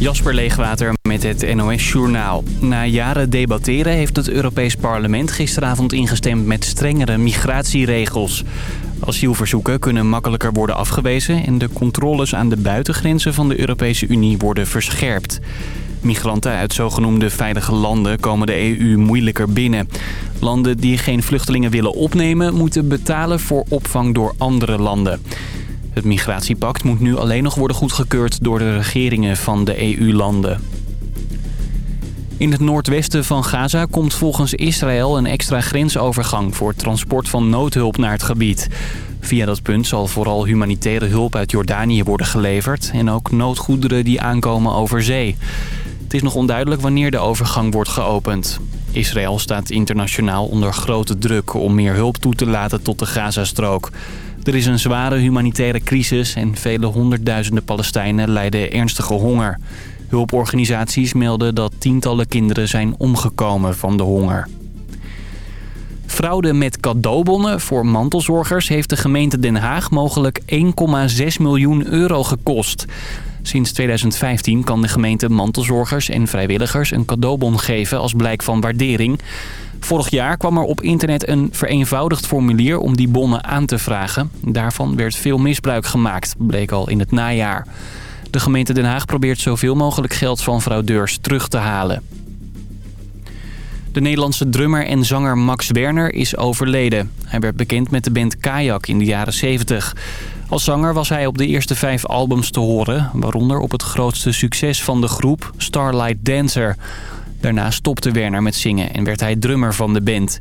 Jasper Leegwater met het NOS Journaal. Na jaren debatteren heeft het Europees Parlement gisteravond ingestemd met strengere migratieregels. Asielverzoeken kunnen makkelijker worden afgewezen... en de controles aan de buitengrenzen van de Europese Unie worden verscherpt. Migranten uit zogenoemde veilige landen komen de EU moeilijker binnen. Landen die geen vluchtelingen willen opnemen... moeten betalen voor opvang door andere landen. Het migratiepact moet nu alleen nog worden goedgekeurd door de regeringen van de EU-landen. In het noordwesten van Gaza komt volgens Israël een extra grensovergang voor transport van noodhulp naar het gebied. Via dat punt zal vooral humanitaire hulp uit Jordanië worden geleverd en ook noodgoederen die aankomen over zee. Het is nog onduidelijk wanneer de overgang wordt geopend. Israël staat internationaal onder grote druk om meer hulp toe te laten tot de Gazastrook. Er is een zware humanitaire crisis en vele honderdduizenden Palestijnen lijden ernstige honger. Hulporganisaties melden dat tientallen kinderen zijn omgekomen van de honger. Fraude met cadeaubonnen voor mantelzorgers heeft de gemeente Den Haag mogelijk 1,6 miljoen euro gekost. Sinds 2015 kan de gemeente mantelzorgers en vrijwilligers een cadeaubon geven als blijk van waardering. Vorig jaar kwam er op internet een vereenvoudigd formulier om die bonnen aan te vragen. Daarvan werd veel misbruik gemaakt, bleek al in het najaar. De gemeente Den Haag probeert zoveel mogelijk geld van fraudeurs terug te halen. De Nederlandse drummer en zanger Max Werner is overleden. Hij werd bekend met de band Kajak in de jaren 70. Als zanger was hij op de eerste vijf albums te horen... waaronder op het grootste succes van de groep, Starlight Dancer... Daarna stopte Werner met zingen en werd hij drummer van de band.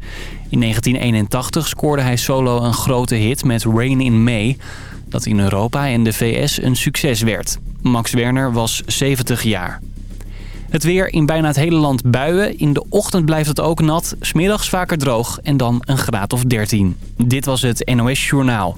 In 1981 scoorde hij solo een grote hit met Rain in May... dat in Europa en de VS een succes werd. Max Werner was 70 jaar. Het weer in bijna het hele land buien. In de ochtend blijft het ook nat, smiddags vaker droog en dan een graad of 13. Dit was het NOS Journaal.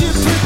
you.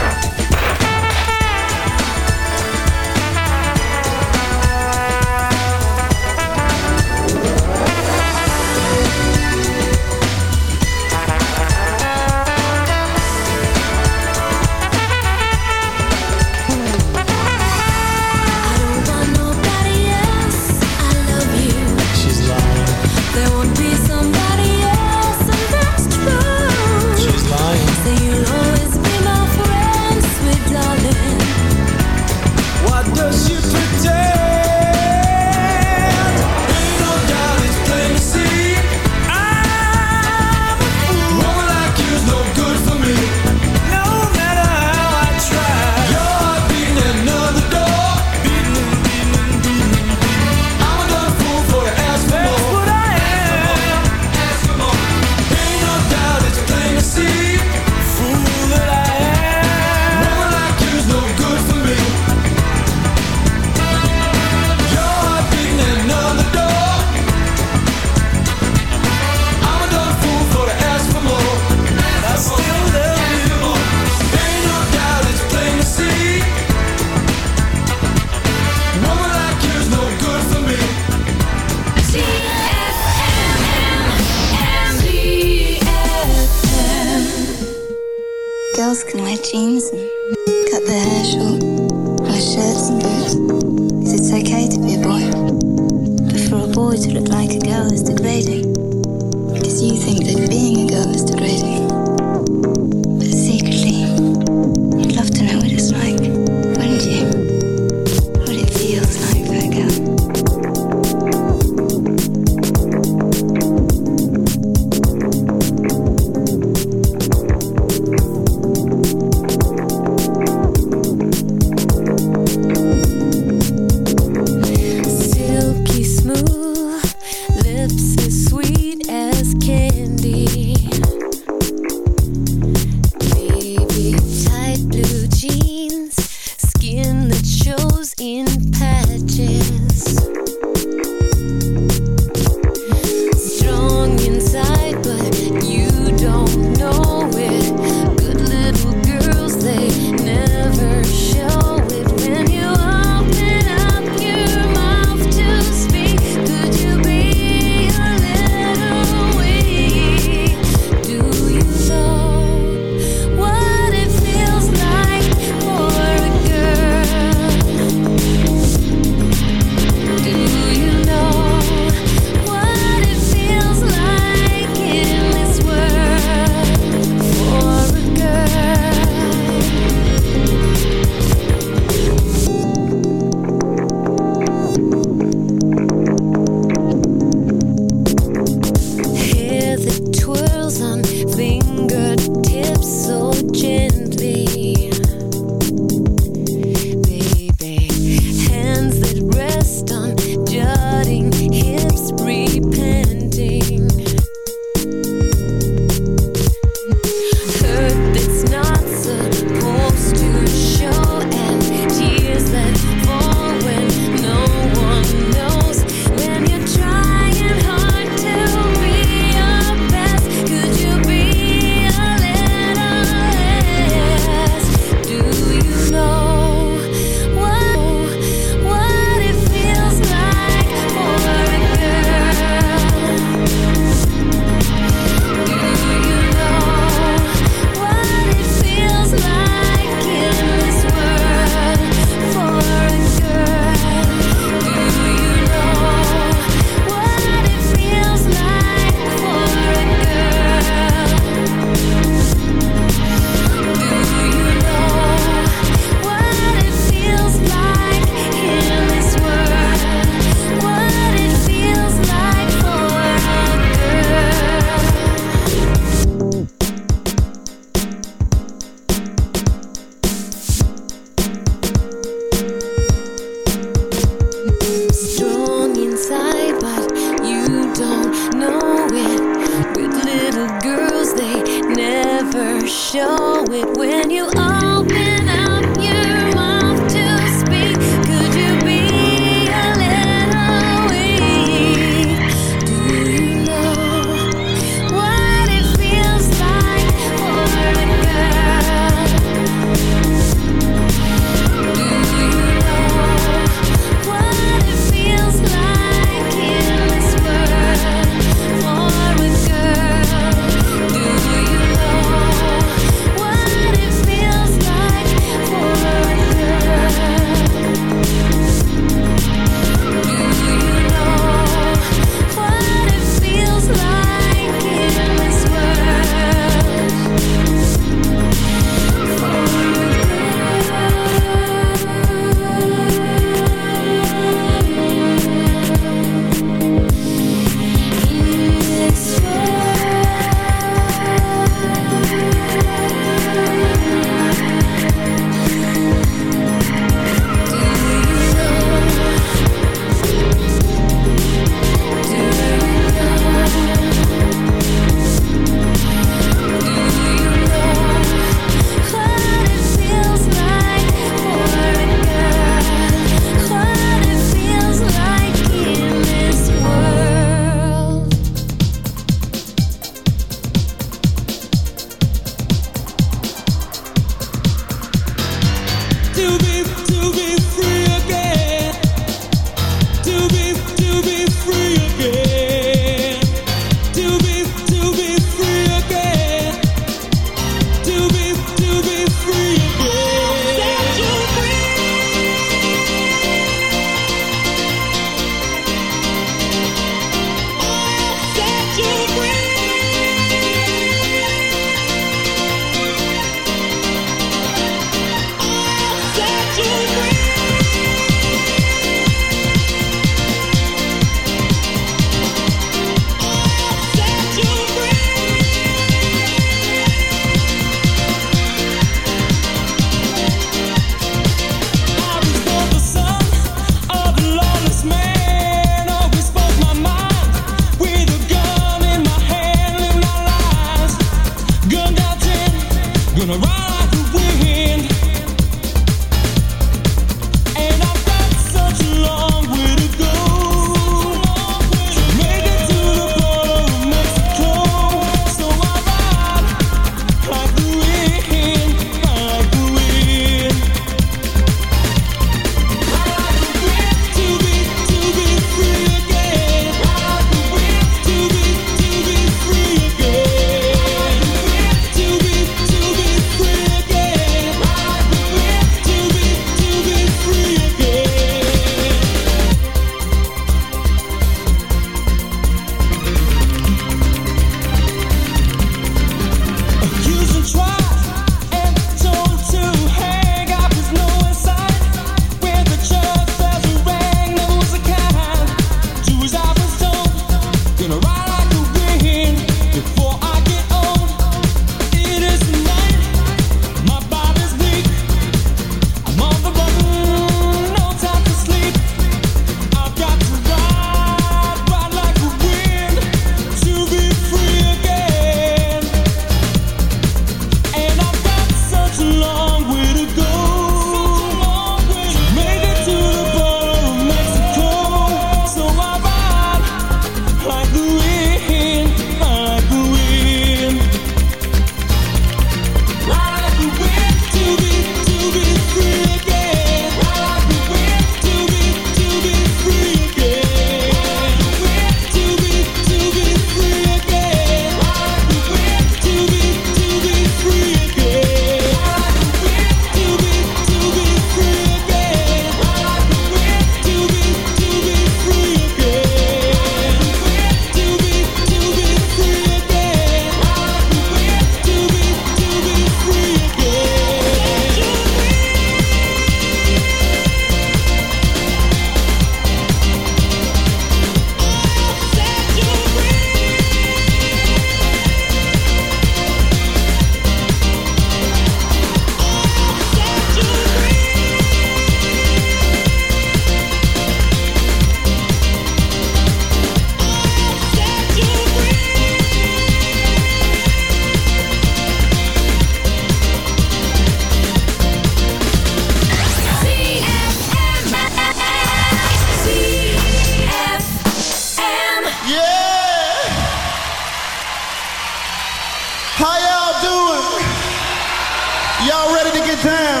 Y'all ready to get down?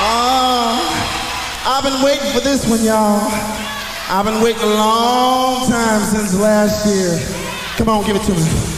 Oh, I've been waiting for this one, y'all. I've been waiting a long time since last year. Come on, give it to me.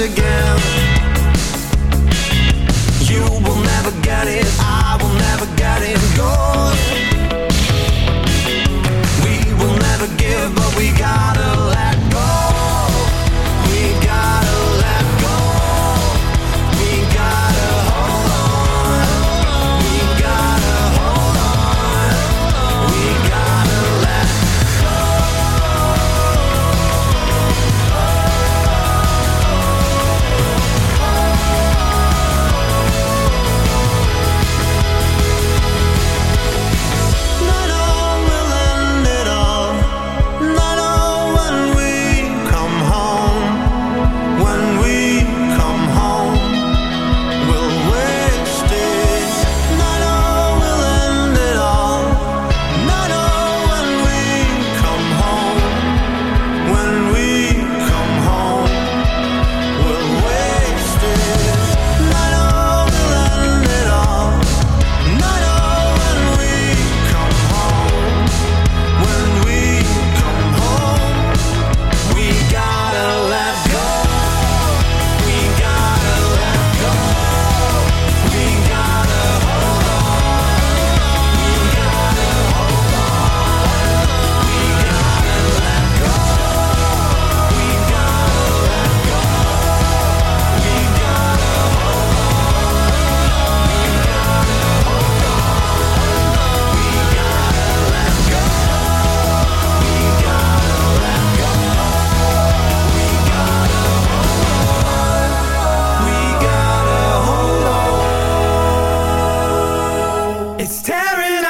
again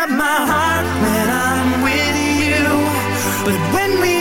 got my heart when I'm with you, but when we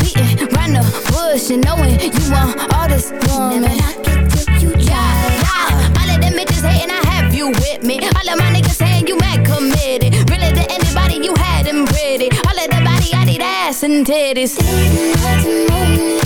beating around the bush and knowing you want all this woman. Never not get till you Yeah, all of them bitches hating, I have you with me. All of my niggas saying you mad committed. Really to anybody, you had them pretty. All of the body, I need ass and titties. Didn't hurt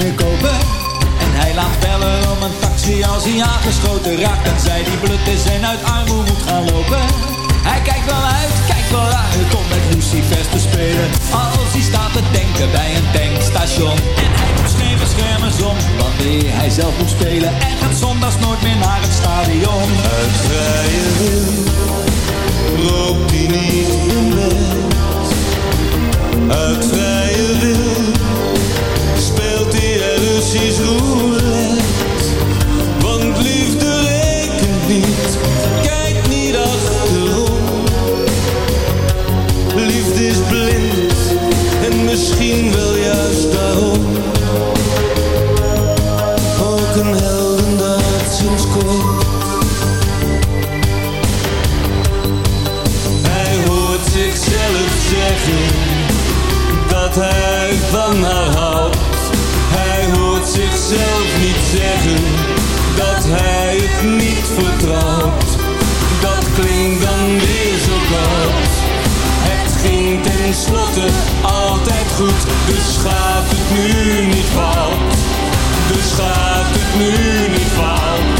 En hij laat bellen om een taxi als hij aangeschoten raakt. En zij die blut is en uit armoede moet gaan lopen. Hij kijkt wel uit, kijkt wel uit om met Lucifers te spelen. Als hij staat te denken bij een tankstation. En hij doet geen beschermers om wanneer hij zelf moet spelen. En gaat zondags nooit meer naar het stadion. Uit vrije wil rookt hij niet in bed. Uit vrije wil Russisch roulette. Want liefde rekent niet, kijk niet achterom. Liefde is blind en misschien wel juist daarom. Ook een heldendaad sinds kort. Hij hoort zichzelf zeggen dat hij van haar zichzelf niet zeggen dat hij het niet vertrouwt. Dat klinkt dan weer zo koud. Het ging tenslotte altijd goed, dus het nu niet fout. Dus het nu niet fout.